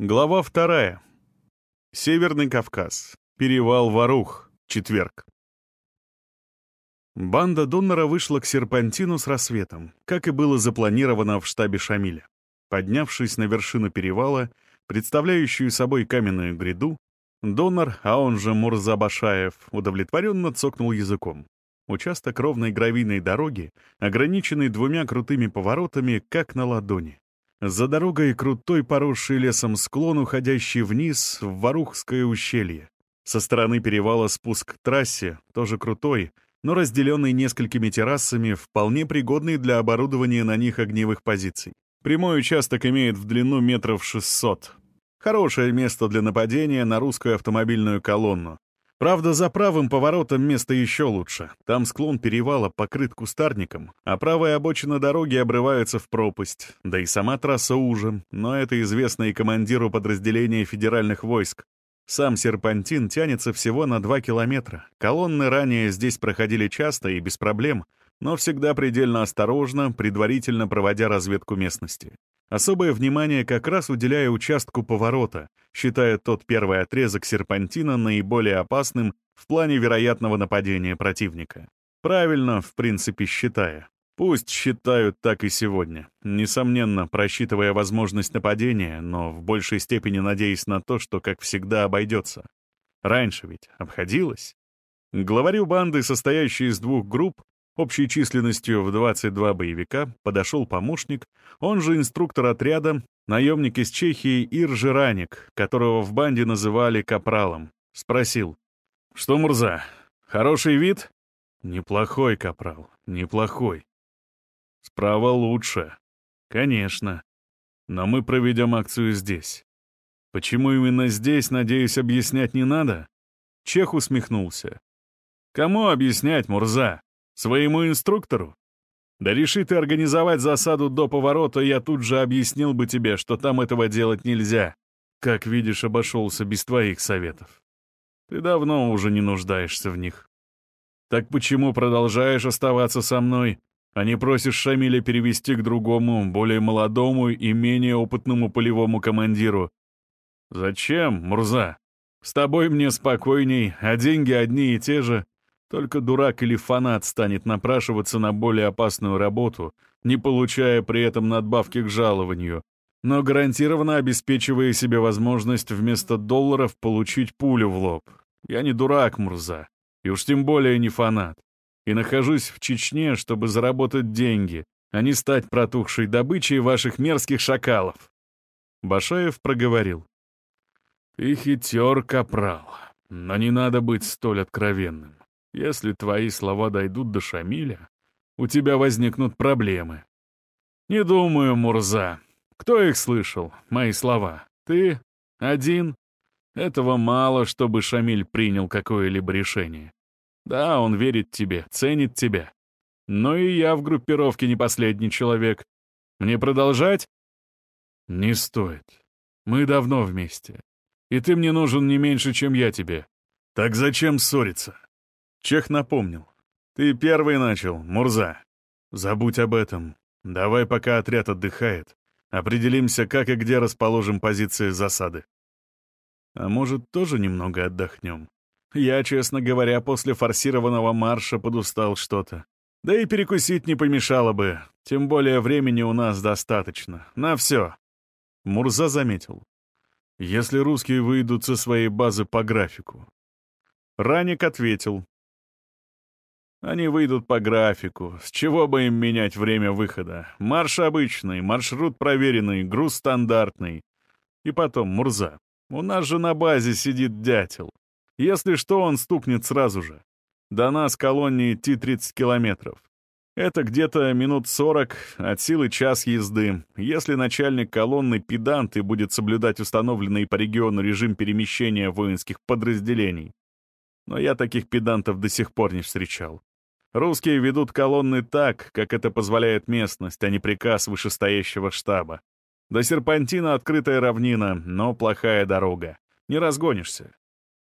Глава вторая. Северный Кавказ. Перевал Варух. Четверг. Банда Доннера вышла к серпантину с рассветом, как и было запланировано в штабе Шамиля. Поднявшись на вершину перевала, представляющую собой каменную гряду, Доннер, а он же Мурза Башаев, удовлетворенно цокнул языком. Участок ровной гравийной дороги, ограниченный двумя крутыми поворотами, как на ладони. За дорогой крутой поросший лесом склон, уходящий вниз в Варухское ущелье. Со стороны перевала спуск к трассе, тоже крутой, но разделенный несколькими террасами, вполне пригодный для оборудования на них огневых позиций. Прямой участок имеет в длину метров 600. Хорошее место для нападения на русскую автомобильную колонну. Правда, за правым поворотом место еще лучше. Там склон перевала покрыт кустарником, а правая обочина дороги обрывается в пропасть. Да и сама трасса уже, но это известно и командиру подразделения федеральных войск. Сам серпантин тянется всего на 2 километра. Колонны ранее здесь проходили часто и без проблем, но всегда предельно осторожно, предварительно проводя разведку местности. Особое внимание как раз уделяя участку поворота, считая тот первый отрезок серпантина наиболее опасным в плане вероятного нападения противника. Правильно, в принципе, считая. Пусть считают так и сегодня, несомненно, просчитывая возможность нападения, но в большей степени надеясь на то, что, как всегда, обойдется. Раньше ведь обходилось. Главарю банды, состоящей из двух групп, Общей численностью в 22 боевика подошел помощник, он же инструктор отряда, наемник из Чехии Ир Жираник, которого в банде называли Капралом. Спросил. «Что, Мурза, хороший вид?» «Неплохой, Капрал, неплохой». «Справа лучше». «Конечно. Но мы проведем акцию здесь». «Почему именно здесь, надеюсь, объяснять не надо?» Чех усмехнулся. «Кому объяснять, Мурза? Своему инструктору? Да реши ты организовать засаду до поворота, я тут же объяснил бы тебе, что там этого делать нельзя. Как видишь, обошелся без твоих советов. Ты давно уже не нуждаешься в них. Так почему продолжаешь оставаться со мной, а не просишь Шамиля перевести к другому, более молодому и менее опытному полевому командиру? Зачем, Мурза? С тобой мне спокойней, а деньги одни и те же. Только дурак или фанат станет напрашиваться на более опасную работу, не получая при этом надбавки к жалованию, но гарантированно обеспечивая себе возможность вместо долларов получить пулю в лоб. Я не дурак, Мурза, и уж тем более не фанат. И нахожусь в Чечне, чтобы заработать деньги, а не стать протухшей добычей ваших мерзких шакалов. Башаев проговорил. «Ты хитер, капрал, но не надо быть столь откровенным. Если твои слова дойдут до Шамиля, у тебя возникнут проблемы. Не думаю, Мурза. Кто их слышал, мои слова? Ты? Один? Этого мало, чтобы Шамиль принял какое-либо решение. Да, он верит тебе, ценит тебя. Но и я в группировке не последний человек. Мне продолжать? Не стоит. Мы давно вместе. И ты мне нужен не меньше, чем я тебе. Так зачем ссориться? Чех напомнил. «Ты первый начал, Мурза. Забудь об этом. Давай, пока отряд отдыхает, определимся, как и где расположим позиции засады. А может, тоже немного отдохнем? Я, честно говоря, после форсированного марша подустал что-то. Да и перекусить не помешало бы, тем более времени у нас достаточно. На все». Мурза заметил. «Если русские выйдут со своей базы по графику». Раник ответил. Они выйдут по графику. С чего бы им менять время выхода? Марш обычный, маршрут проверенный, груз стандартный. И потом, Мурза, у нас же на базе сидит дятел. Если что, он стукнет сразу же. До нас колонии идти 30 километров. Это где-то минут 40, от силы час езды. Если начальник колонны педант и будет соблюдать установленный по региону режим перемещения воинских подразделений. Но я таких педантов до сих пор не встречал. Русские ведут колонны так, как это позволяет местность, а не приказ вышестоящего штаба. До серпантина открытая равнина, но плохая дорога. Не разгонишься.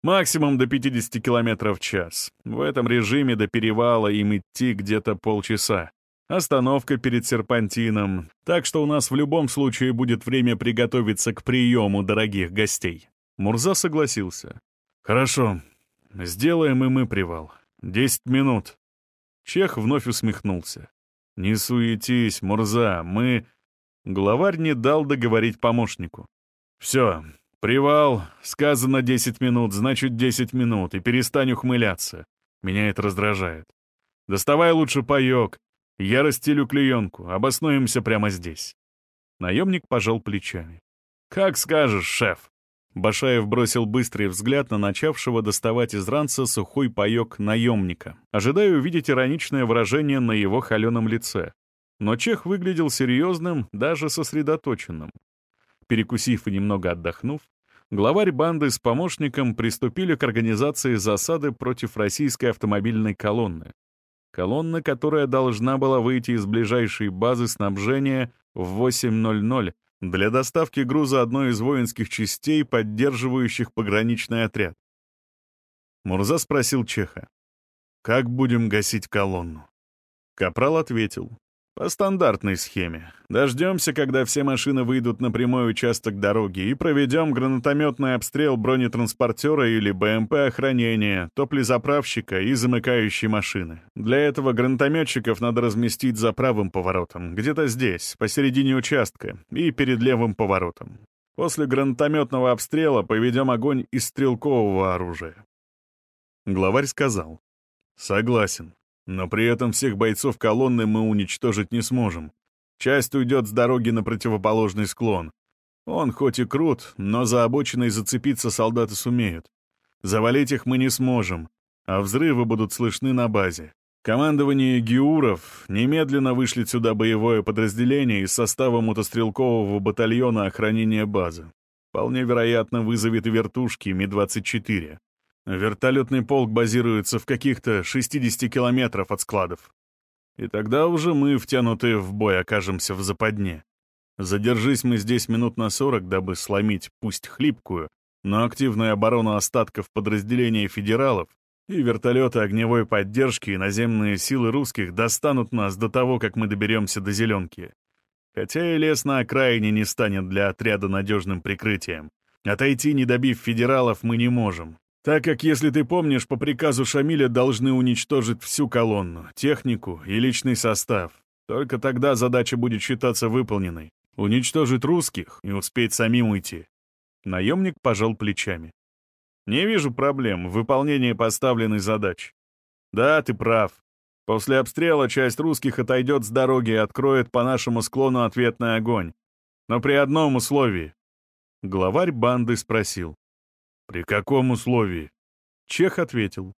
Максимум до 50 км в час. В этом режиме до перевала им идти где-то полчаса. остановка перед серпантином, так что у нас в любом случае будет время приготовиться к приему дорогих гостей». Мурза согласился. «Хорошо, сделаем и мы привал. Десять минут». Чех вновь усмехнулся. «Не суетись, Мурза, мы...» Главарь не дал договорить помощнику. «Все, привал, сказано десять минут, значит десять минут, и перестань ухмыляться. Меня это раздражает. Доставай лучше паёк, я расстелю клеенку, обоснуемся прямо здесь». Наемник пожал плечами. «Как скажешь, шеф». Башаев бросил быстрый взгляд на начавшего доставать из ранца сухой паёк наемника, ожидая увидеть ироничное выражение на его холеном лице. Но Чех выглядел серьезным, даже сосредоточенным. Перекусив и немного отдохнув, главарь банды с помощником приступили к организации засады против российской автомобильной колонны. Колонна, которая должна была выйти из ближайшей базы снабжения в 8.00 для доставки груза одной из воинских частей, поддерживающих пограничный отряд. Мурза спросил Чеха, «Как будем гасить колонну?» Капрал ответил, по стандартной схеме. Дождемся, когда все машины выйдут на прямой участок дороги и проведем гранатометный обстрел бронетранспортера или БМП охранения, топлезаправщика и замыкающей машины. Для этого гранатометчиков надо разместить за правым поворотом, где-то здесь, посередине участка, и перед левым поворотом. После гранатометного обстрела поведем огонь из стрелкового оружия. Главарь сказал. «Согласен. Но при этом всех бойцов колонны мы уничтожить не сможем. Часть уйдет с дороги на противоположный склон. Он хоть и крут, но за обочиной зацепиться солдаты сумеют. Завалить их мы не сможем, а взрывы будут слышны на базе. Командование Геуров немедленно вышлет сюда боевое подразделение из состава мотострелкового батальона охранения базы. Вполне вероятно, вызовет вертушки Ми-24. Вертолетный полк базируется в каких-то 60 километров от складов. И тогда уже мы, втянутые в бой, окажемся в западне. Задержись мы здесь минут на 40, дабы сломить, пусть хлипкую, но активную оборону остатков подразделения федералов, и вертолеты огневой поддержки и наземные силы русских достанут нас до того, как мы доберемся до Зеленки. Хотя и лес на окраине не станет для отряда надежным прикрытием. Отойти, не добив федералов, мы не можем. Так как, если ты помнишь, по приказу Шамиля должны уничтожить всю колонну, технику и личный состав. Только тогда задача будет считаться выполненной. Уничтожить русских и успеть самим уйти. Наемник пожал плечами. Не вижу проблем в выполнении поставленной задачи. Да, ты прав. После обстрела часть русских отойдет с дороги и откроет по нашему склону ответный огонь. Но при одном условии. Главарь банды спросил. «При каком условии?» Чех ответил.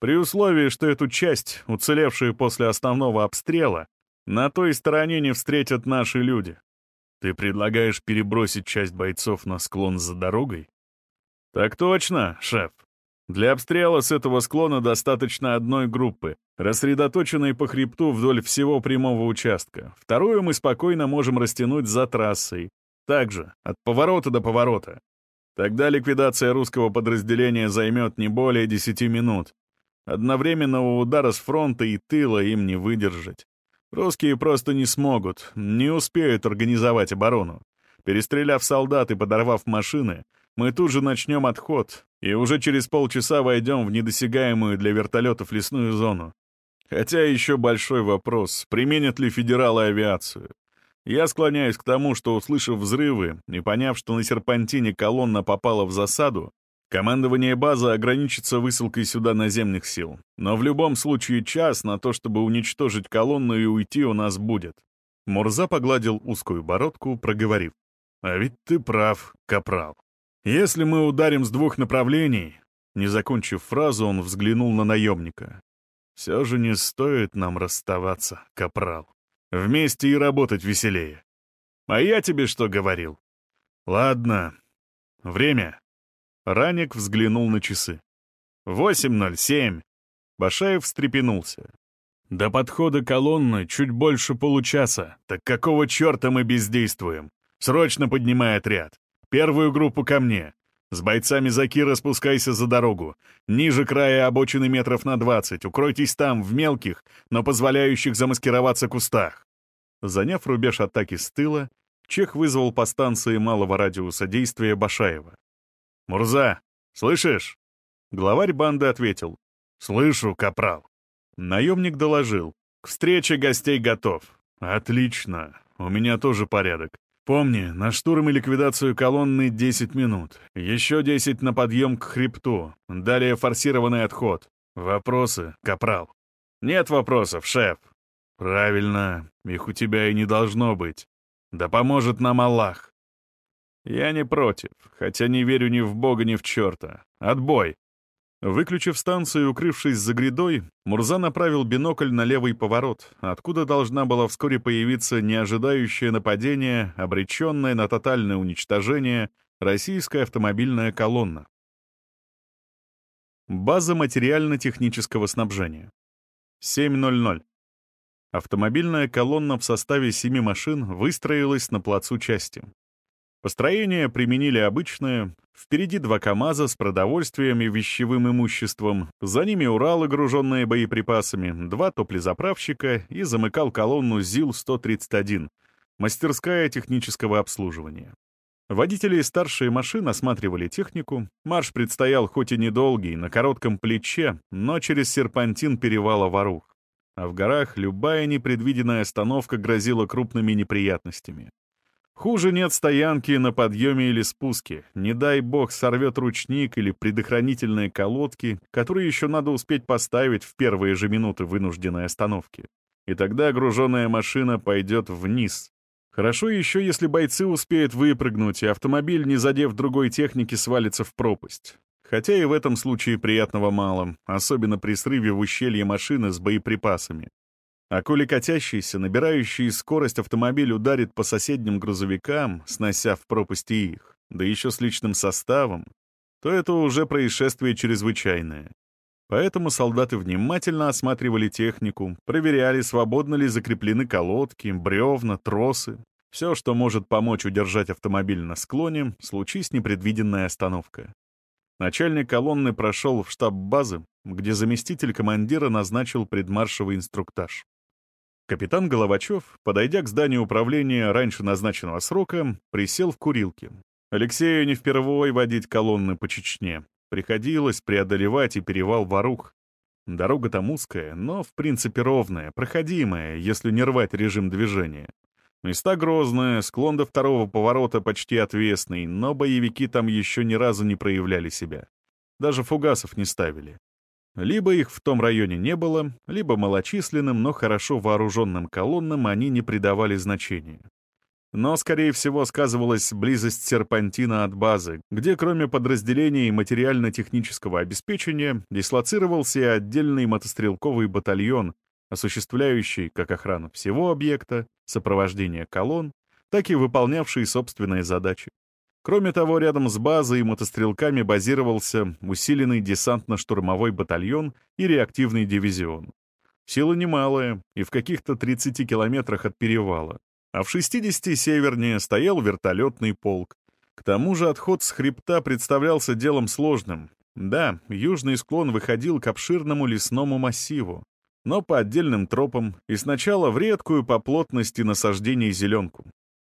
«При условии, что эту часть, уцелевшую после основного обстрела, на той стороне не встретят наши люди. Ты предлагаешь перебросить часть бойцов на склон за дорогой?» «Так точно, шеф. Для обстрела с этого склона достаточно одной группы, рассредоточенной по хребту вдоль всего прямого участка. Вторую мы спокойно можем растянуть за трассой. Также, от поворота до поворота. Тогда ликвидация русского подразделения займет не более 10 минут. Одновременного удара с фронта и тыла им не выдержать. Русские просто не смогут, не успеют организовать оборону. Перестреляв солдат и подорвав машины, мы тут же начнем отход, и уже через полчаса войдем в недосягаемую для вертолетов лесную зону. Хотя еще большой вопрос, применят ли федералы авиацию. Я склоняюсь к тому, что, услышав взрывы и поняв, что на серпантине колонна попала в засаду, командование базы ограничится высылкой сюда наземных сил. Но в любом случае час на то, чтобы уничтожить колонну и уйти, у нас будет. Мурза погладил узкую бородку, проговорив. «А ведь ты прав, капрал. Если мы ударим с двух направлений...» Не закончив фразу, он взглянул на наемника. «Все же не стоит нам расставаться, капрал». Вместе и работать веселее. А я тебе что говорил? Ладно. Время. Раник взглянул на часы. 8.07. Башаев встрепенулся. До подхода колонны чуть больше получаса. Так какого черта мы бездействуем? Срочно поднимай отряд. Первую группу ко мне. С бойцами Закира спускайся за дорогу. Ниже края обочины метров на 20. Укройтесь там, в мелких, но позволяющих замаскироваться кустах». Заняв рубеж атаки с тыла, Чех вызвал по станции малого радиуса действия Башаева. «Мурза, слышишь?» Главарь банды ответил. «Слышу, капрал». Наемник доложил. «К встрече гостей готов». «Отлично. У меня тоже порядок. Помни, на штурм и ликвидацию колонны 10 минут. Еще 10 на подъем к хребту. Далее форсированный отход. Вопросы, капрал?» «Нет вопросов, шеф». «Правильно. Их у тебя и не должно быть. Да поможет нам Аллах». «Я не против, хотя не верю ни в Бога, ни в черта. Отбой!» Выключив станцию и укрывшись за грядой, Мурза направил бинокль на левый поворот, откуда должна была вскоре появиться неожидающее нападение, обреченное на тотальное уничтожение, российская автомобильная колонна. База материально-технического снабжения. 7.00. Автомобильная колонна в составе семи машин выстроилась на плацу части. Построение применили обычное. Впереди два КАМАЗа с продовольствием и вещевым имуществом, за ними Уралы, груженные боеприпасами, два топлезаправщика и замыкал колонну ЗИЛ-131, мастерская технического обслуживания. Водители старшие машин осматривали технику. Марш предстоял хоть и недолгий, на коротком плече, но через серпантин перевала Ворух. А в горах любая непредвиденная остановка грозила крупными неприятностями. Хуже нет стоянки на подъеме или спуске. Не дай бог сорвет ручник или предохранительные колодки, которые еще надо успеть поставить в первые же минуты вынужденной остановки. И тогда груженная машина пойдет вниз. Хорошо еще, если бойцы успеют выпрыгнуть, и автомобиль, не задев другой техники, свалится в пропасть. Хотя и в этом случае приятного мало, особенно при срыве в ущелье машины с боеприпасами. А коли катящийся, набирающий скорость автомобиль ударит по соседним грузовикам, снося в пропасти их, да еще с личным составом, то это уже происшествие чрезвычайное. Поэтому солдаты внимательно осматривали технику, проверяли, свободно ли закреплены колодки, бревна, тросы, все, что может помочь удержать автомобиль на склоне, случись непредвиденная остановка. Начальник колонны прошел в штаб базы, где заместитель командира назначил предмаршевый инструктаж. Капитан Головачев, подойдя к зданию управления раньше назначенного срока, присел в курилке. Алексею не впервой водить колонны по Чечне. Приходилось преодолевать и перевал Варух. Дорога там узкая, но в принципе ровная, проходимая, если не рвать режим движения. Места грозные, склон до второго поворота почти отвесный, но боевики там еще ни разу не проявляли себя. Даже фугасов не ставили. Либо их в том районе не было, либо малочисленным, но хорошо вооруженным колоннам они не придавали значения. Но, скорее всего, сказывалась близость серпантина от базы, где кроме подразделений материально-технического обеспечения дислоцировался и отдельный мотострелковый батальон, осуществляющий как охрану всего объекта, сопровождение колонн, так и выполнявший собственные задачи. Кроме того, рядом с базой и мотострелками базировался усиленный десантно-штурмовой батальон и реактивный дивизион. Сила немалая, и в каких-то 30 километрах от перевала. А в 60 севернее стоял вертолетный полк. К тому же отход с хребта представлялся делом сложным. Да, южный склон выходил к обширному лесному массиву, но по отдельным тропам и сначала в редкую по плотности насаждений зеленку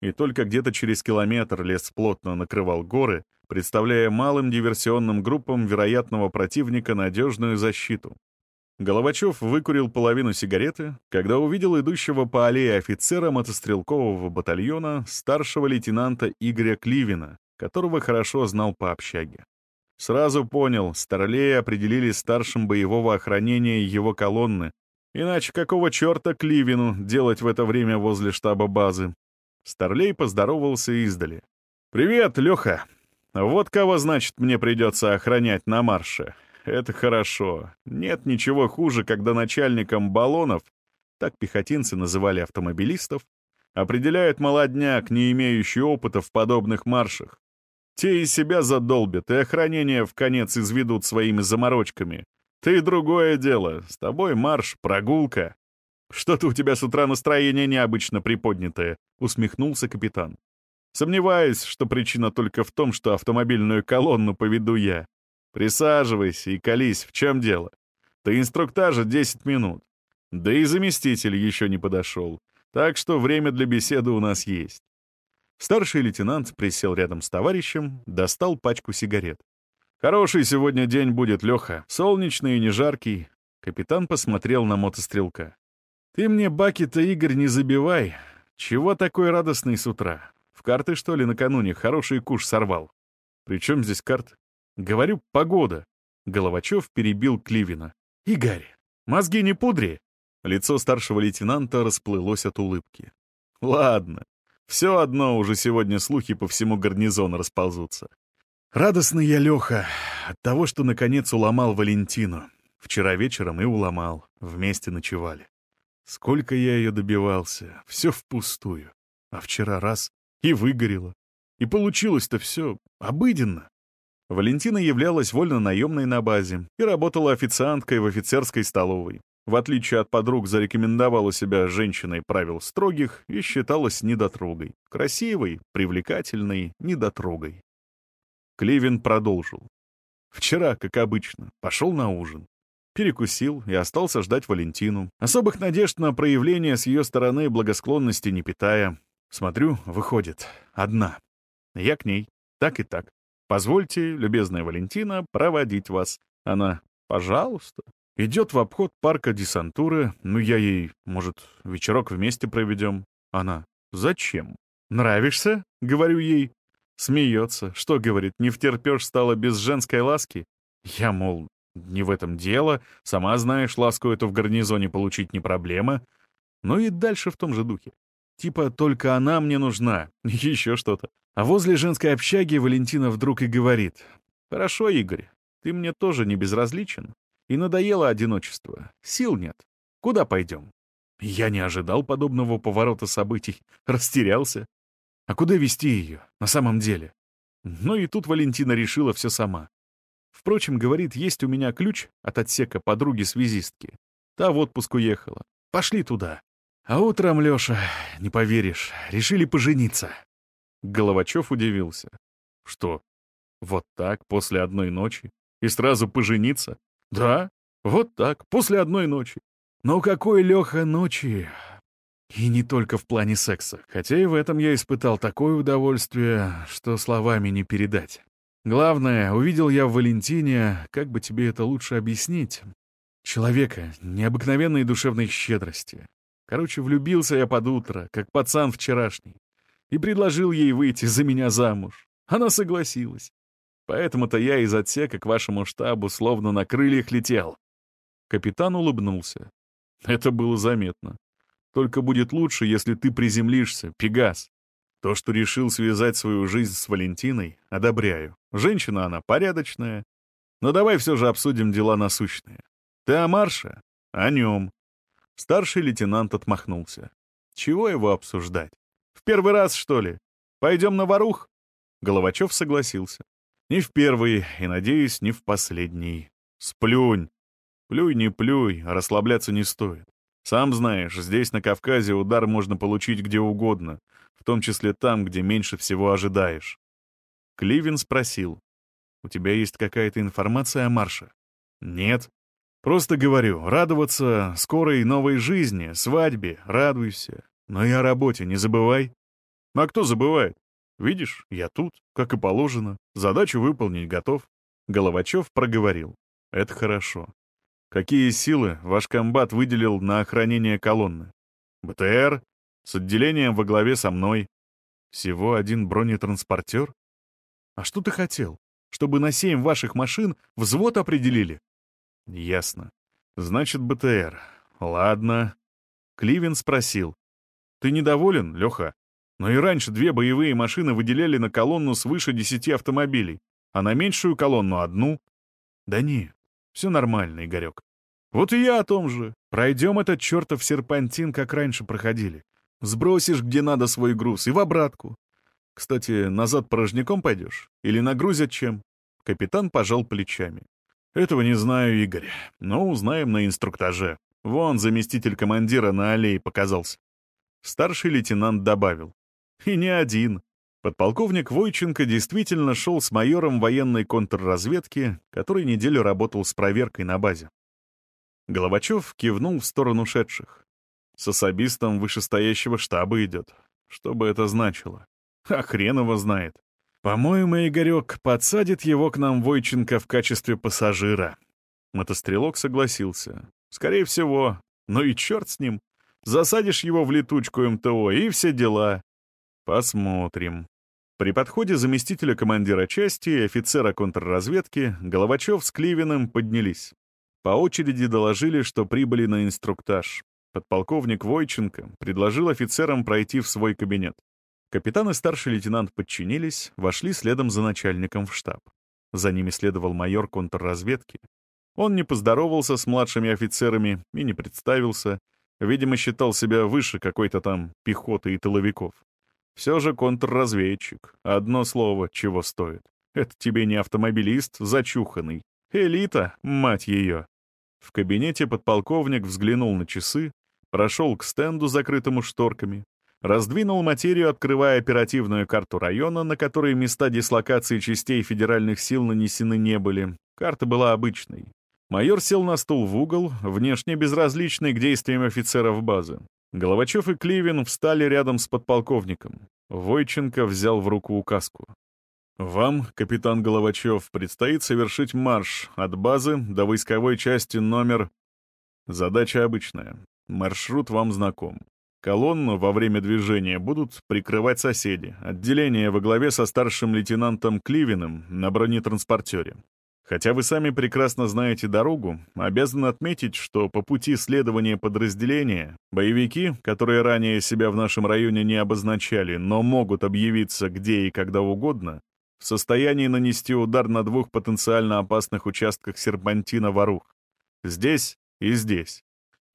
и только где-то через километр лес плотно накрывал горы, представляя малым диверсионным группам вероятного противника надежную защиту. Головачев выкурил половину сигареты, когда увидел идущего по аллее офицера мотострелкового батальона старшего лейтенанта Игоря Кливина, которого хорошо знал по общаге. Сразу понял, Старлея определили старшим боевого охранения его колонны, иначе какого черта Кливину делать в это время возле штаба базы? Старлей поздоровался издали. «Привет, Леха. Вот кого, значит, мне придется охранять на марше. Это хорошо. Нет ничего хуже, когда начальником баллонов, так пехотинцы называли автомобилистов, определяют молодняк, не имеющий опыта в подобных маршах. Те из себя задолбят, и охранение в конец изведут своими заморочками. Ты другое дело. С тобой марш, прогулка. «Что-то у тебя с утра настроение необычно приподнятое», — усмехнулся капитан. Сомневаюсь, что причина только в том, что автомобильную колонну поведу я. Присаживайся и колись, в чем дело. До инструктажа 10 минут. Да и заместитель еще не подошел. Так что время для беседы у нас есть. Старший лейтенант присел рядом с товарищем, достал пачку сигарет. «Хороший сегодня день будет, Леха. Солнечный и не жаркий». Капитан посмотрел на мотострелка. «Ты мне баки-то, Игорь, не забивай. Чего такой радостный с утра? В карты, что ли, накануне хороший куш сорвал? При чем здесь карты? Говорю, погода». Головачев перебил Кливина. «Игорь, мозги не пудри!» Лицо старшего лейтенанта расплылось от улыбки. «Ладно, все одно уже сегодня слухи по всему гарнизону расползутся. Радостный я, Леха, от того, что наконец уломал Валентину. Вчера вечером и уломал, вместе ночевали. Сколько я ее добивался, все впустую. А вчера раз — и выгорело. И получилось-то все обыденно. Валентина являлась вольно-наемной на базе и работала официанткой в офицерской столовой. В отличие от подруг, зарекомендовала себя женщиной правил строгих и считалась недотрогой. Красивой, привлекательной, недотрогой. Кливин продолжил. Вчера, как обычно, пошел на ужин. Перекусил и остался ждать Валентину. Особых надежд на проявление с ее стороны благосклонности не питая. Смотрю, выходит, одна. Я к ней, так и так. Позвольте, любезная Валентина, проводить вас. Она, пожалуйста. Идет в обход парка десантуры, ну я ей, может, вечерок вместе проведем. Она, зачем? Нравишься? Говорю ей. Смеется. Что, говорит, не втерпешь стало без женской ласки? Я, мол, не в этом дело. Сама знаешь, ласку эту в гарнизоне получить не проблема. Ну и дальше в том же духе. Типа, только она мне нужна. Еще что-то. А возле женской общаги Валентина вдруг и говорит. «Хорошо, Игорь, ты мне тоже не безразличен. И надоело одиночество. Сил нет. Куда пойдем? Я не ожидал подобного поворота событий. Растерялся. А куда вести ее, на самом деле? Ну и тут Валентина решила все сама. Впрочем, говорит, есть у меня ключ от отсека подруги-связистки. Та в отпуск уехала. Пошли туда. А утром, Леша, не поверишь, решили пожениться. Головачев удивился. Что, вот так, после одной ночи? И сразу пожениться? Да, вот так, после одной ночи. Но какой, Леха, ночи? И не только в плане секса, хотя и в этом я испытал такое удовольствие, что словами не передать. Главное, увидел я в Валентине, как бы тебе это лучше объяснить, человека необыкновенной душевной щедрости. Короче, влюбился я под утро, как пацан вчерашний, и предложил ей выйти за меня замуж. Она согласилась. Поэтому-то я из отсека к вашему штабу словно на крыльях летел». Капитан улыбнулся. «Это было заметно. Только будет лучше, если ты приземлишься, Пегас. То, что решил связать свою жизнь с Валентиной, одобряю. Женщина она порядочная. Но давай все же обсудим дела насущные. Ты о марше? О нем». Старший лейтенант отмахнулся. «Чего его обсуждать? В первый раз, что ли? Пойдем на ворух?» Головачев согласился. Не в первый и, надеюсь, не в последний. Сплюнь. Плюй, не плюй, расслабляться не стоит. Сам знаешь, здесь, на Кавказе, удар можно получить где угодно, том числе там, где меньше всего ожидаешь. Кливин спросил. «У тебя есть какая-то информация о марше?» «Нет. Просто говорю, радоваться скорой новой жизни, свадьбе, радуйся. Но и о работе не забывай». «А кто забывает? Видишь, я тут, как и положено. Задачу выполнить готов. Головачев проговорил. Это хорошо. Какие силы ваш комбат выделил на охранение колонны? БТР? С отделением во главе со мной. Всего один бронетранспортер? А что ты хотел? Чтобы на семь ваших машин взвод определили? Ясно. Значит, БТР. Ладно. Кливин спросил. Ты недоволен, Леха? Но и раньше две боевые машины выделяли на колонну свыше десяти автомобилей, а на меньшую колонну одну. Да не, все нормально, Игорек. Вот и я о том же. Пройдем этот чертов серпантин, как раньше проходили. Сбросишь где надо свой груз и в обратку. Кстати, назад порожняком пойдешь? Или нагрузят чем? Капитан пожал плечами. Этого не знаю, Игорь, но узнаем на инструктаже. Вон заместитель командира на аллее показался. Старший лейтенант добавил. И не один. Подполковник Войченко действительно шел с майором военной контрразведки, который неделю работал с проверкой на базе. Головачев кивнул в сторону шедших. С особистом вышестоящего штаба идет. Что бы это значило? А хрен его знает. По-моему, Игорек подсадит его к нам Войченко в качестве пассажира. Мотострелок согласился. Скорее всего. Ну и черт с ним. Засадишь его в летучку МТО и все дела. Посмотрим. При подходе заместителя командира части и офицера контрразведки Головачев с Кливиным поднялись. По очереди доложили, что прибыли на инструктаж. Подполковник Войченко предложил офицерам пройти в свой кабинет. Капитан и старший лейтенант подчинились, вошли следом за начальником в штаб. За ними следовал майор контрразведки. Он не поздоровался с младшими офицерами и не представился, видимо, считал себя выше какой-то там пехоты и тыловиков. Все же контрразведчик. Одно слово, чего стоит. Это тебе не автомобилист, зачуханный. Элита, мать ее. В кабинете подполковник взглянул на часы, прошел к стенду, закрытому шторками, раздвинул материю, открывая оперативную карту района, на которой места дислокации частей федеральных сил нанесены не были. Карта была обычной. Майор сел на стул в угол, внешне безразличный к действиям офицеров базы. Головачев и Кливин встали рядом с подполковником. Войченко взял в руку указку. «Вам, капитан Головачев, предстоит совершить марш от базы до войсковой части номер...» Задача обычная. Маршрут вам знаком. Колонну во время движения будут прикрывать соседи. Отделение во главе со старшим лейтенантом Кливиным на бронетранспортере. Хотя вы сами прекрасно знаете дорогу, обязан отметить, что по пути следования подразделения боевики, которые ранее себя в нашем районе не обозначали, но могут объявиться где и когда угодно, в состоянии нанести удар на двух потенциально опасных участках серпантина Ворух. Здесь и здесь.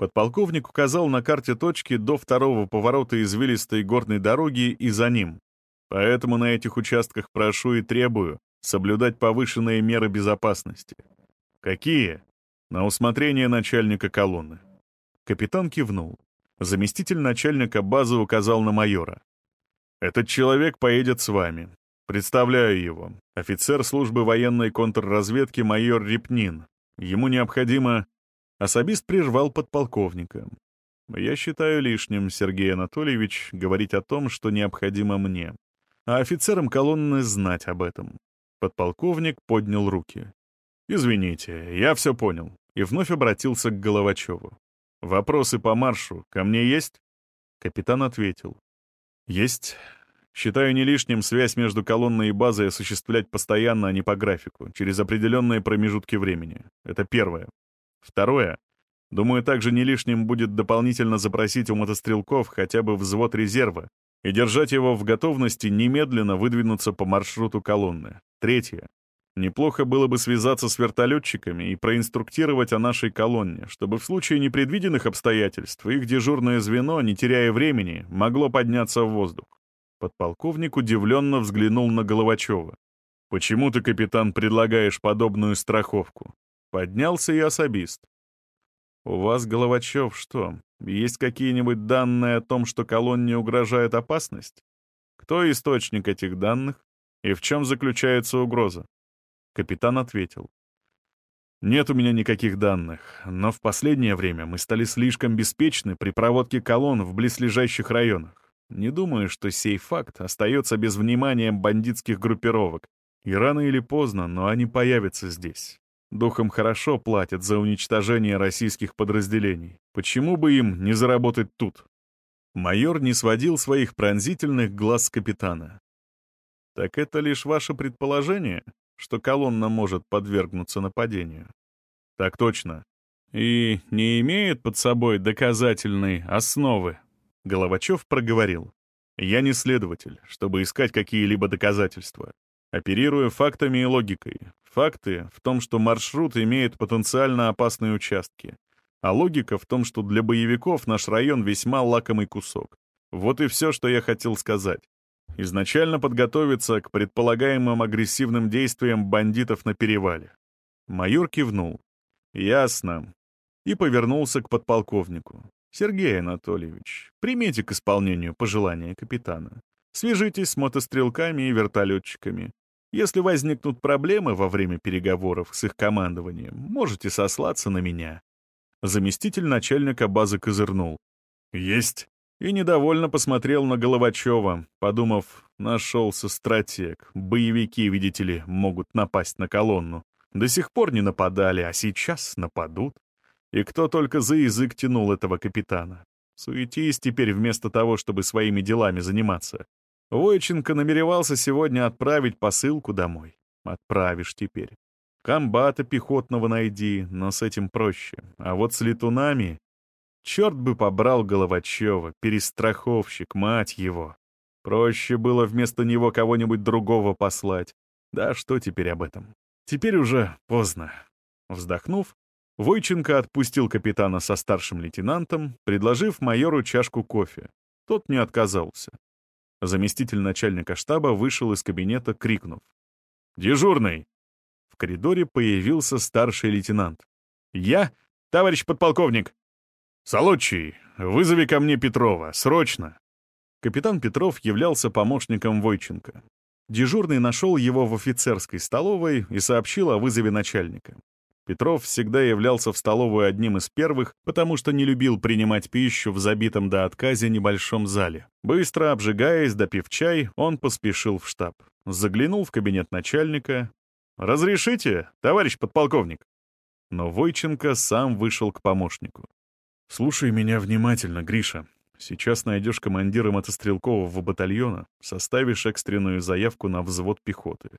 Подполковник указал на карте точки до второго поворота извилистой горной дороги и за ним. Поэтому на этих участках прошу и требую соблюдать повышенные меры безопасности. Какие? На усмотрение начальника колонны. Капитан кивнул. Заместитель начальника базы указал на майора. «Этот человек поедет с вами. Представляю его. Офицер службы военной контрразведки майор Репнин. Ему необходимо...» Особист прервал подполковника. «Я считаю лишним, Сергей Анатольевич, говорить о том, что необходимо мне, а офицерам колонны знать об этом. Подполковник поднял руки. «Извините, я все понял», и вновь обратился к Головачеву. «Вопросы по маршу ко мне есть?» Капитан ответил. «Есть. Считаю не лишним связь между колонной и базой осуществлять постоянно, а не по графику, через определенные промежутки времени. Это первое. Второе. Думаю, также не лишним будет дополнительно запросить у мотострелков хотя бы взвод резерва и держать его в готовности немедленно выдвинуться по маршруту колонны. Третье. Неплохо было бы связаться с вертолетчиками и проинструктировать о нашей колонне, чтобы в случае непредвиденных обстоятельств их дежурное звено, не теряя времени, могло подняться в воздух. Подполковник удивленно взглянул на Головачева. «Почему ты, капитан, предлагаешь подобную страховку?» Поднялся и особист. «У вас, Головачев, что, есть какие-нибудь данные о том, что колонне угрожает опасность? Кто источник этих данных? И в чем заключается угроза? Капитан ответил. Нет у меня никаких данных, но в последнее время мы стали слишком беспечны при проводке колонн в близлежащих районах. Не думаю, что сей факт остается без внимания бандитских группировок. И рано или поздно, но они появятся здесь. Духом хорошо платят за уничтожение российских подразделений. Почему бы им не заработать тут? Майор не сводил своих пронзительных глаз капитана. Так это лишь ваше предположение, что колонна может подвергнуться нападению? Так точно. И не имеет под собой доказательной основы. Головачев проговорил. Я не следователь, чтобы искать какие-либо доказательства. Оперирую фактами и логикой. Факты в том, что маршрут имеет потенциально опасные участки. А логика в том, что для боевиков наш район весьма лакомый кусок. Вот и все, что я хотел сказать. Изначально подготовиться к предполагаемым агрессивным действиям бандитов на перевале. Майор кивнул. «Ясно». И повернулся к подполковнику. «Сергей Анатольевич, примите к исполнению пожелания капитана. Свяжитесь с мотострелками и вертолетчиками. Если возникнут проблемы во время переговоров с их командованием, можете сослаться на меня». Заместитель начальника базы козырнул. «Есть!» И недовольно посмотрел на Головачева, подумав, нашелся стратег. Боевики, видите ли, могут напасть на колонну. До сих пор не нападали, а сейчас нападут. И кто только за язык тянул этого капитана. Суетись теперь вместо того, чтобы своими делами заниматься. Войченко намеревался сегодня отправить посылку домой. Отправишь теперь. Комбата пехотного найди, но с этим проще. А вот с летунами... Черт бы побрал Головачева, перестраховщик, мать его. Проще было вместо него кого-нибудь другого послать. Да что теперь об этом? Теперь уже поздно. Вздохнув, Войченко отпустил капитана со старшим лейтенантом, предложив майору чашку кофе. Тот не отказался. Заместитель начальника штаба вышел из кабинета, крикнув. «Дежурный!» В коридоре появился старший лейтенант. «Я, товарищ подполковник!» «Солодчий, вызови ко мне Петрова, срочно!» Капитан Петров являлся помощником Войченко. Дежурный нашел его в офицерской столовой и сообщил о вызове начальника. Петров всегда являлся в столовую одним из первых, потому что не любил принимать пищу в забитом до отказа небольшом зале. Быстро обжигаясь, допив чай, он поспешил в штаб. Заглянул в кабинет начальника. «Разрешите, товарищ подполковник?» Но Войченко сам вышел к помощнику. «Слушай меня внимательно, Гриша. Сейчас найдешь командира мотострелкового батальона, составишь экстренную заявку на взвод пехоты.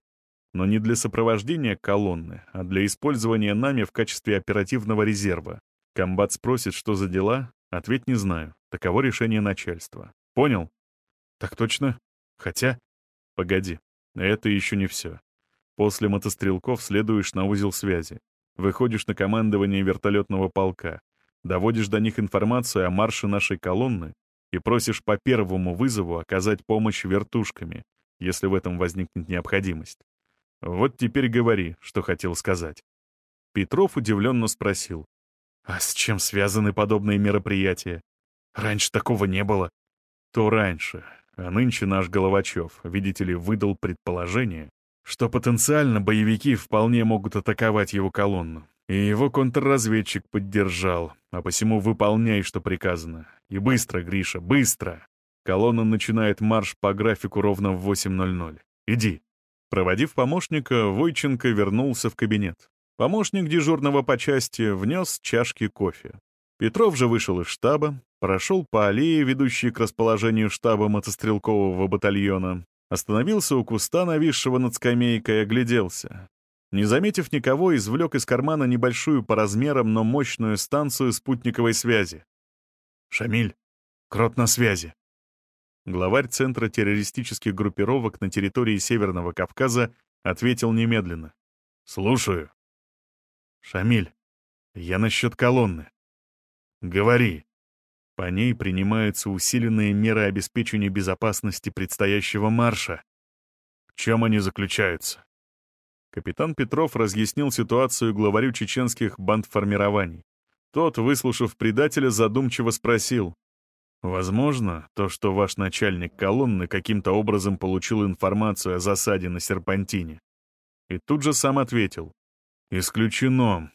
Но не для сопровождения колонны, а для использования нами в качестве оперативного резерва. Комбат спросит, что за дела, ответь не знаю. Таково решение начальства. Понял? Так точно. Хотя... Погоди, это еще не все. После мотострелков следуешь на узел связи. Выходишь на командование вертолетного полка доводишь до них информацию о марше нашей колонны и просишь по первому вызову оказать помощь вертушками, если в этом возникнет необходимость. Вот теперь говори, что хотел сказать. Петров удивленно спросил. А с чем связаны подобные мероприятия? Раньше такого не было. То раньше. А нынче наш Головачев, видите ли, выдал предположение, что потенциально боевики вполне могут атаковать его колонну. И его контрразведчик поддержал, а посему выполняй, что приказано. И быстро, Гриша, быстро! Колонна начинает марш по графику ровно в 8.00. Иди. Проводив помощника, Войченко вернулся в кабинет. Помощник дежурного по части внес чашки кофе. Петров же вышел из штаба, прошел по аллее, ведущей к расположению штаба мотострелкового батальона, остановился у куста, нависшего над скамейкой, и огляделся. Не заметив никого, извлек из кармана небольшую по размерам, но мощную станцию спутниковой связи. «Шамиль, крот на связи». Главарь Центра террористических группировок на территории Северного Кавказа ответил немедленно. «Слушаю». «Шамиль, я насчет колонны». «Говори». По ней принимаются усиленные меры обеспечения безопасности предстоящего марша. В чем они заключаются? Капитан Петров разъяснил ситуацию главарю чеченских бандформирований. Тот, выслушав предателя, задумчиво спросил. «Возможно, то, что ваш начальник колонны каким-то образом получил информацию о засаде на Серпантине?» И тут же сам ответил. «Исключено.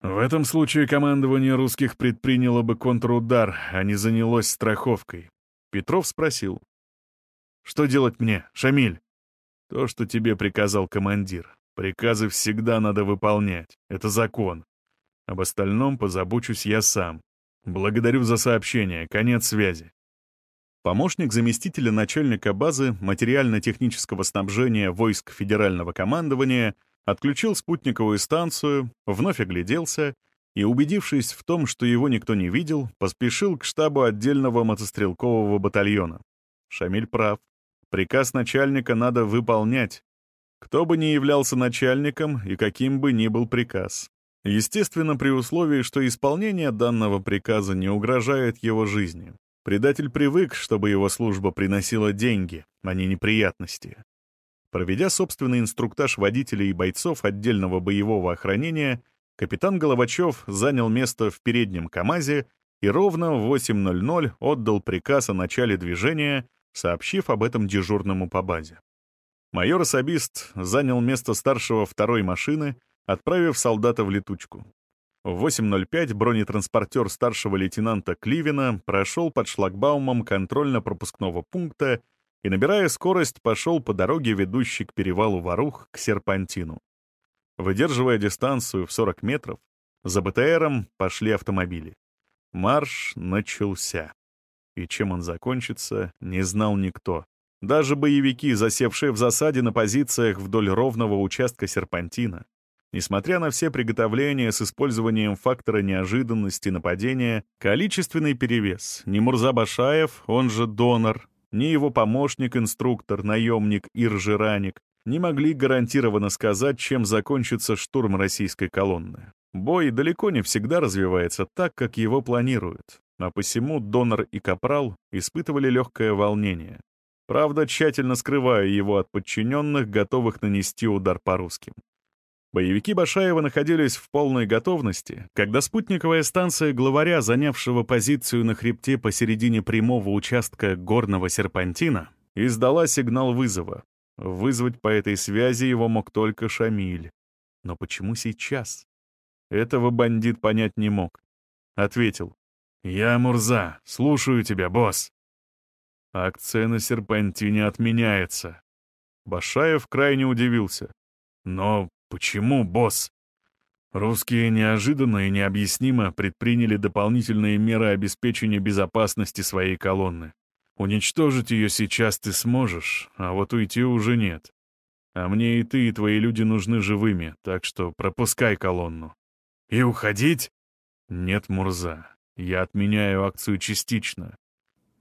В этом случае командование русских предприняло бы контрудар, а не занялось страховкой». Петров спросил. «Что делать мне, Шамиль?» «То, что тебе приказал командир. Приказы всегда надо выполнять. Это закон. Об остальном позабочусь я сам. Благодарю за сообщение. Конец связи. Помощник заместителя начальника базы материально-технического снабжения войск Федерального командования отключил спутниковую станцию, вновь огляделся и, убедившись в том, что его никто не видел, поспешил к штабу отдельного мотострелкового батальона. Шамиль прав. Приказ начальника надо выполнять, кто бы ни являлся начальником и каким бы ни был приказ. Естественно, при условии, что исполнение данного приказа не угрожает его жизни. Предатель привык, чтобы его служба приносила деньги, а не неприятности. Проведя собственный инструктаж водителей и бойцов отдельного боевого охранения, капитан Головачев занял место в переднем КАМАЗе и ровно в 8.00 отдал приказ о начале движения сообщив об этом дежурному по базе. Майор-особист занял место старшего второй машины, отправив солдата в летучку. В 8.05 бронетранспортер старшего лейтенанта Кливина прошел под шлагбаумом контрольно-пропускного пункта и, набирая скорость, пошел по дороге, ведущей к перевалу Ворух, к серпантину. Выдерживая дистанцию в 40 метров, за БТРом пошли автомобили. Марш начался. И чем он закончится, не знал никто. Даже боевики, засевшие в засаде на позициях вдоль ровного участка серпантина. Несмотря на все приготовления с использованием фактора неожиданности нападения, количественный перевес ни Мурза он же донор, ни его помощник-инструктор, наемник Иржираник, не могли гарантированно сказать, чем закончится штурм российской колонны. Бой далеко не всегда развивается так, как его планируют, а посему донор и капрал испытывали легкое волнение. Правда, тщательно скрывая его от подчиненных, готовых нанести удар по русским. Боевики Башаева находились в полной готовности, когда спутниковая станция главаря, занявшего позицию на хребте посередине прямого участка горного серпантина, издала сигнал вызова. Вызвать по этой связи его мог только Шамиль. Но почему сейчас? Этого бандит понять не мог. Ответил. «Я Мурза. Слушаю тебя, босс». Акция на серпантине отменяется. Башаев крайне удивился. «Но почему, босс?» Русские неожиданно и необъяснимо предприняли дополнительные меры обеспечения безопасности своей колонны. Уничтожить ее сейчас ты сможешь, а вот уйти уже нет. А мне и ты, и твои люди нужны живыми, так что пропускай колонну. И уходить? Нет, Мурза, я отменяю акцию частично.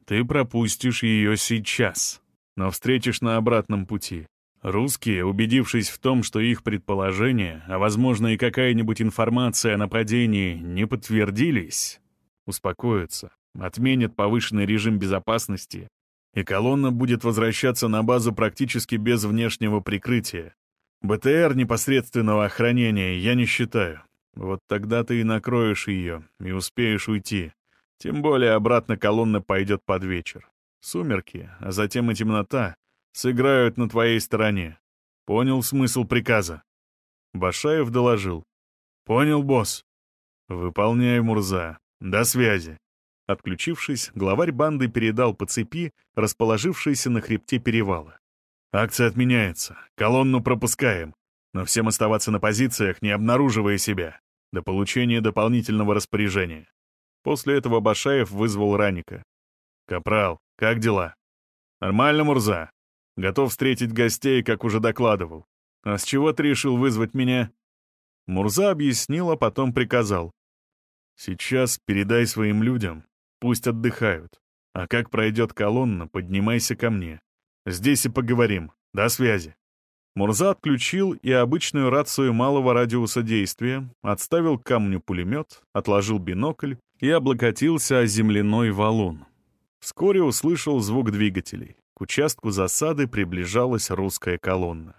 Ты пропустишь ее сейчас, но встретишь на обратном пути. Русские, убедившись в том, что их предположения, а возможно и какая-нибудь информация о нападении не подтвердились, успокоятся, отменят повышенный режим безопасности, и колонна будет возвращаться на базу практически без внешнего прикрытия. БТР непосредственного охранения я не считаю. Вот тогда ты и накроешь ее, и успеешь уйти. Тем более обратно колонна пойдет под вечер. Сумерки, а затем и темнота сыграют на твоей стороне. Понял смысл приказа?» Башаев доложил. «Понял, босс». «Выполняй, Мурза. До связи». Отключившись, главарь банды передал по цепи, расположившейся на хребте перевала. «Акция отменяется. Колонну пропускаем. Но всем оставаться на позициях, не обнаруживая себя, до получения дополнительного распоряжения. После этого Башаев вызвал Раника. «Капрал, как дела?» «Нормально, Мурза. Готов встретить гостей, как уже докладывал. А с чего ты решил вызвать меня?» Мурза объяснил, а потом приказал. «Сейчас передай своим людям, пусть отдыхают. А как пройдет колонна, поднимайся ко мне. Здесь и поговорим. До связи». Мурза отключил и обычную рацию малого радиуса действия, отставил к камню пулемет, отложил бинокль и облокотился о земляной валун. Вскоре услышал звук двигателей. К участку засады приближалась русская колонна.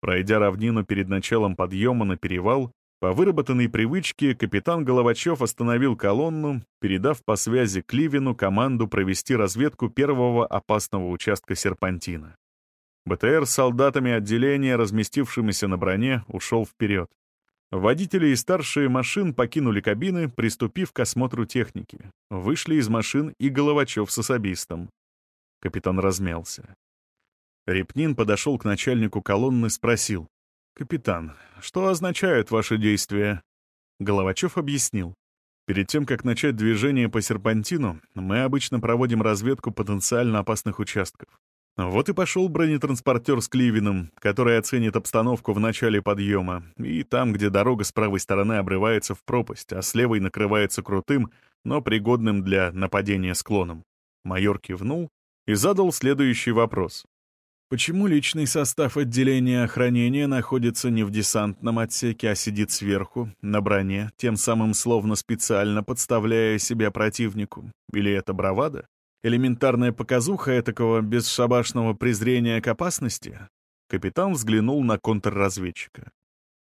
Пройдя равнину перед началом подъема на перевал, по выработанной привычке капитан Головачев остановил колонну, передав по связи Кливину команду провести разведку первого опасного участка серпантина. БТР с солдатами отделения, разместившимися на броне, ушел вперед. Водители и старшие машин покинули кабины, приступив к осмотру техники. Вышли из машин и Головачев с особистом. Капитан размялся. Репнин подошел к начальнику колонны, спросил. «Капитан, что означают ваши действия?» Головачев объяснил. Перед тем, как начать движение по серпантину, мы обычно проводим разведку потенциально опасных участков. Вот и пошел бронетранспортер с Кливином, который оценит обстановку в начале подъема, и там, где дорога с правой стороны обрывается в пропасть, а с левой накрывается крутым, но пригодным для нападения склоном. Майор кивнул и задал следующий вопрос. Почему личный состав отделения охранения находится не в десантном отсеке, а сидит сверху, на броне, тем самым словно специально подставляя себя противнику? Или это бравада? Элементарная показуха этакого бесшабашного презрения к опасности? Капитан взглянул на контрразведчика.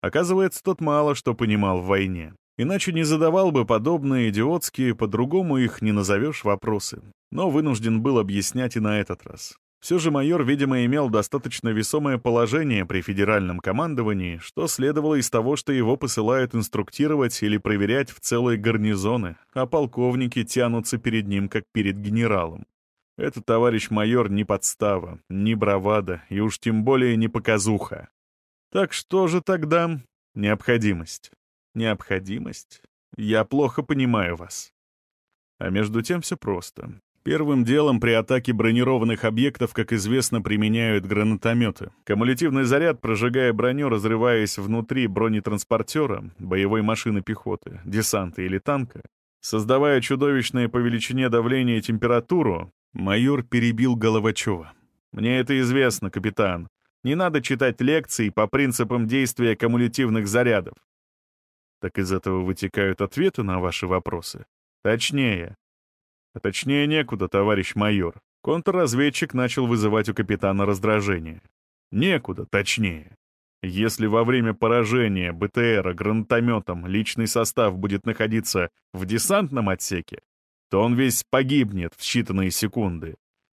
Оказывается, тот мало что понимал в войне. Иначе не задавал бы подобные идиотские, по-другому их не назовешь вопросы. Но вынужден был объяснять и на этот раз. Все же майор, видимо, имел достаточно весомое положение при федеральном командовании, что следовало из того, что его посылают инструктировать или проверять в целые гарнизоны, а полковники тянутся перед ним, как перед генералом. Этот товарищ майор не подстава, не бравада и уж тем более не показуха. Так что же тогда необходимость? Необходимость? Я плохо понимаю вас. А между тем все просто. Первым делом при атаке бронированных объектов, как известно, применяют гранатометы. Кумулятивный заряд, прожигая броню, разрываясь внутри бронетранспортера, боевой машины пехоты, десанта или танка, создавая чудовищное по величине давление и температуру, майор перебил Головачева. «Мне это известно, капитан. Не надо читать лекции по принципам действия кумулятивных зарядов». Так из этого вытекают ответы на ваши вопросы? Точнее, а точнее некуда, товарищ майор. Контрразведчик начал вызывать у капитана раздражение. Некуда, точнее. Если во время поражения БТРа гранатометом личный состав будет находиться в десантном отсеке, то он весь погибнет в считанные секунды.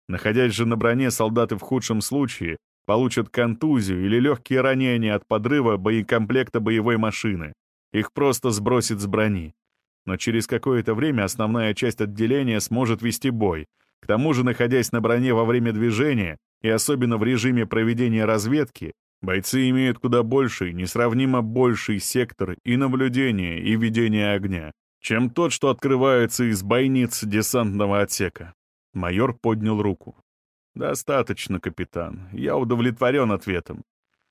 Находясь же на броне, солдаты в худшем случае получат контузию или легкие ранения от подрыва боекомплекта боевой машины. Их просто сбросит с брони но через какое-то время основная часть отделения сможет вести бой. К тому же, находясь на броне во время движения, и особенно в режиме проведения разведки, бойцы имеют куда больший, несравнимо больший сектор и наблюдения, и ведения огня, чем тот, что открывается из бойниц десантного отсека. Майор поднял руку. «Достаточно, капитан. Я удовлетворен ответом.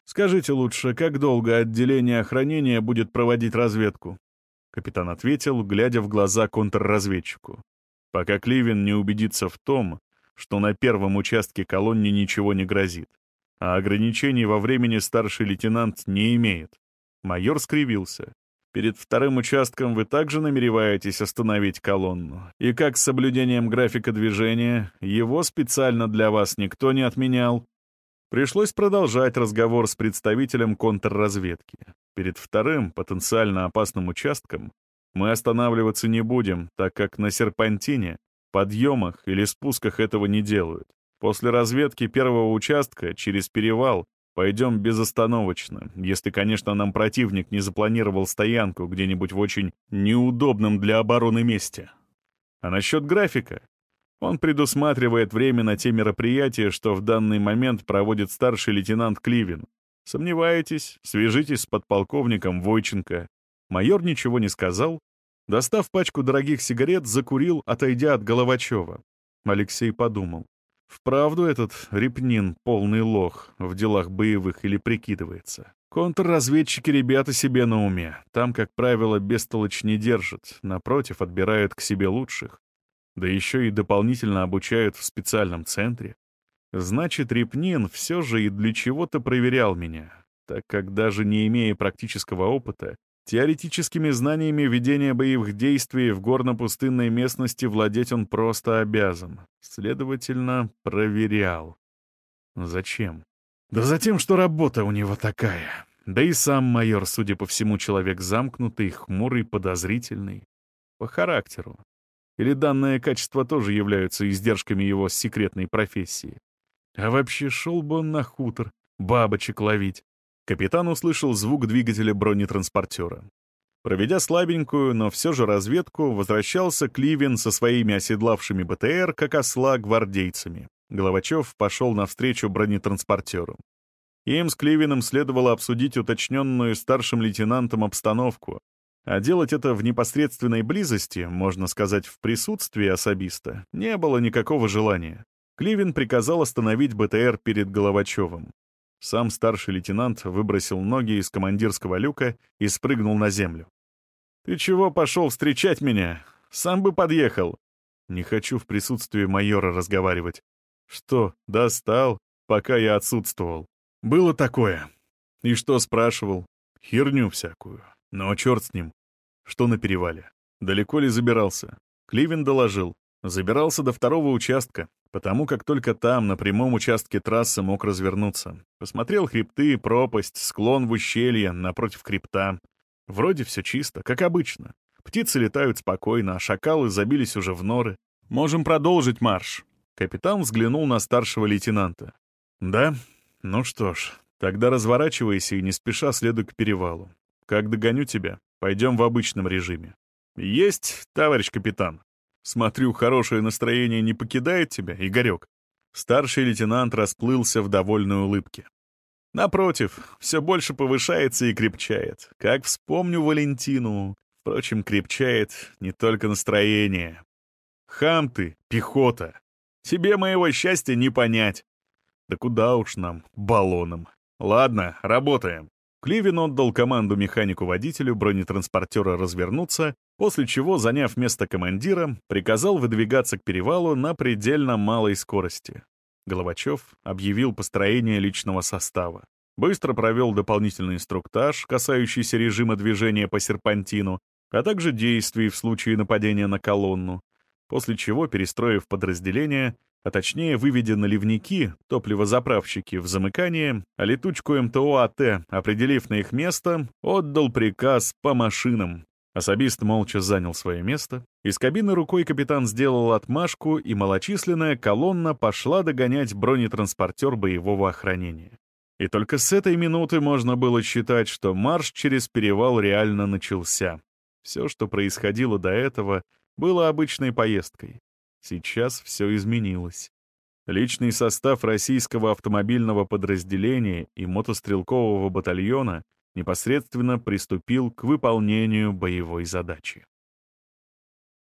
Скажите лучше, как долго отделение охранения будет проводить разведку?» Капитан ответил, глядя в глаза контрразведчику. «Пока Кливин не убедится в том, что на первом участке колонне ничего не грозит, а ограничений во времени старший лейтенант не имеет». Майор скривился. «Перед вторым участком вы также намереваетесь остановить колонну? И как с соблюдением графика движения? Его специально для вас никто не отменял?» Пришлось продолжать разговор с представителем контрразведки. Перед вторым, потенциально опасным участком мы останавливаться не будем, так как на серпантине, подъемах или спусках этого не делают. После разведки первого участка через перевал пойдем безостановочно, если, конечно, нам противник не запланировал стоянку где-нибудь в очень неудобном для обороны месте. А насчет графика? Он предусматривает время на те мероприятия, что в данный момент проводит старший лейтенант Кливин. Сомневаетесь? Свяжитесь с подполковником Войченко. Майор ничего не сказал. Достав пачку дорогих сигарет, закурил, отойдя от Головачева. Алексей подумал. Вправду этот Репнин полный лох в делах боевых или прикидывается. Контрразведчики ребята себе на уме. Там, как правило, бестолочь не держат. Напротив, отбирают к себе лучших да еще и дополнительно обучают в специальном центре. Значит, Репнин все же и для чего-то проверял меня, так как даже не имея практического опыта, теоретическими знаниями ведения боевых действий в горно-пустынной местности владеть он просто обязан. Следовательно, проверял. Зачем? Да затем, что работа у него такая. Да и сам майор, судя по всему, человек замкнутый, хмурый, подозрительный. По характеру. Или данное качество тоже являются издержками его секретной профессии? А вообще шел бы он на хутор, бабочек ловить. Капитан услышал звук двигателя бронетранспортера. Проведя слабенькую, но все же разведку, возвращался Кливин со своими оседлавшими БТР, как осла, гвардейцами. Головачев пошел навстречу бронетранспортеру. Им с Кливином следовало обсудить уточненную старшим лейтенантом обстановку, а делать это в непосредственной близости, можно сказать, в присутствии особиста, не было никакого желания. Кливин приказал остановить БТР перед Головачевым. Сам старший лейтенант выбросил ноги из командирского люка и спрыгнул на землю. «Ты чего пошел встречать меня? Сам бы подъехал». «Не хочу в присутствии майора разговаривать». «Что, достал, пока я отсутствовал?» «Было такое». «И что спрашивал?» «Херню всякую. Но черт с ним. Что на перевале? Далеко ли забирался? Кливин доложил. Забирался до второго участка, потому как только там, на прямом участке трассы, мог развернуться. Посмотрел хребты, пропасть, склон в ущелье, напротив хребта. Вроде все чисто, как обычно. Птицы летают спокойно, а шакалы забились уже в норы. Можем продолжить марш. Капитан взглянул на старшего лейтенанта. «Да? Ну что ж, тогда разворачивайся и не спеша следуй к перевалу. Как догоню тебя, пойдем в обычном режиме». «Есть, товарищ капитан». «Смотрю, хорошее настроение не покидает тебя, Игорек». Старший лейтенант расплылся в довольной улыбке. Напротив, все больше повышается и крепчает. Как вспомню Валентину. Впрочем, крепчает не только настроение. Хам ты, пехота. Тебе моего счастья не понять. Да куда уж нам, баллоном. Ладно, работаем. Кливин отдал команду механику-водителю бронетранспортера развернуться, после чего, заняв место командира, приказал выдвигаться к перевалу на предельно малой скорости. Головачев объявил построение личного состава. Быстро провел дополнительный инструктаж, касающийся режима движения по серпантину, а также действий в случае нападения на колонну, после чего, перестроив подразделение, а точнее выведя наливники, топливозаправщики в замыкание, а летучку МТО АТ, определив на их место, отдал приказ по машинам. Особист молча занял свое место. Из кабины рукой капитан сделал отмашку, и малочисленная колонна пошла догонять бронетранспортер боевого охранения. И только с этой минуты можно было считать, что марш через перевал реально начался. Все, что происходило до этого, было обычной поездкой. Сейчас все изменилось. Личный состав российского автомобильного подразделения и мотострелкового батальона непосредственно приступил к выполнению боевой задачи.